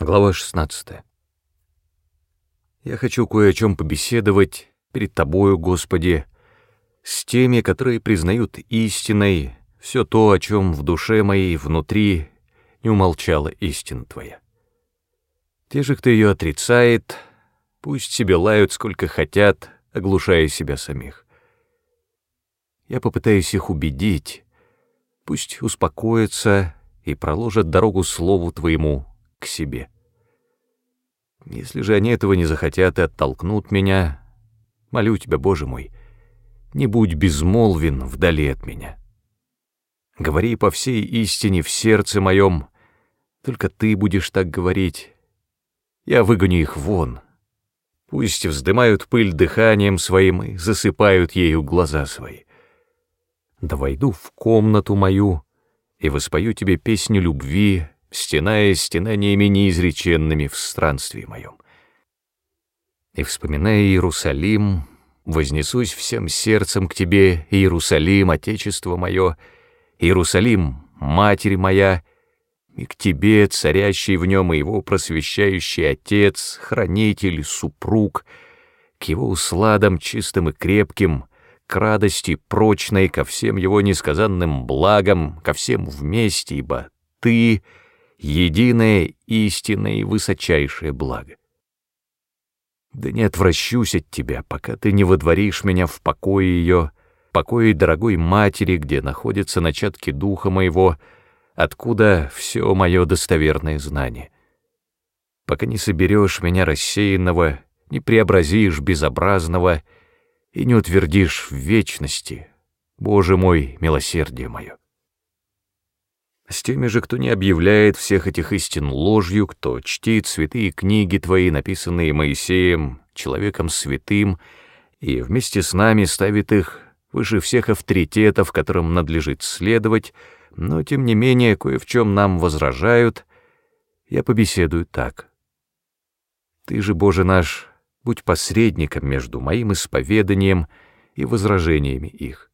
Глава 16. Я хочу кое о чем побеседовать перед Тобою, Господи, с теми, которые признают истиной все то, о чем в душе моей внутри не умолчала истина Твоя. Те же, кто ее отрицает, пусть себе лают сколько хотят, оглушая себя самих. Я попытаюсь их убедить, пусть успокоятся и проложат дорогу Слову Твоему, к себе. Если же они этого не захотят и оттолкнут меня, молю тебя, Боже мой, не будь безмолвен вдали от меня. Говори по всей истине в сердце моем, только ты будешь так говорить. Я выгоню их вон. Пусть вздымают пыль дыханием своим и засыпают ею глаза свои. Да войду в комнату мою и воспою тебе песню любви, стеная стенаниями неизреченными в странстве моем. И, вспоминая Иерусалим, вознесусь всем сердцем к тебе, Иерусалим, Отечество мое, Иерусалим, Матерь моя, и к тебе, царящий в нем и его просвещающий Отец, Хранитель, Супруг, к его усладам чистым и крепким, к радости прочной, ко всем его несказанным благам, ко всем вместе, ибо ты — единое, истинное и высочайшее благо. Да не отвращусь от тебя, пока ты не водворишь меня в покое ее, покое дорогой матери, где находятся начатки духа моего, откуда все мое достоверное знание. Пока не соберешь меня рассеянного, не преобразишь безобразного и не утвердишь в вечности, Боже мой, милосердие мое. С теми же, кто не объявляет всех этих истин ложью, кто чтит святые книги твои, написанные Моисеем, человеком святым, и вместе с нами ставит их выше всех авторитетов, которым надлежит следовать, но тем не менее кое в чем нам возражают, я побеседую так. Ты же, Боже наш, будь посредником между моим исповеданием и возражениями их.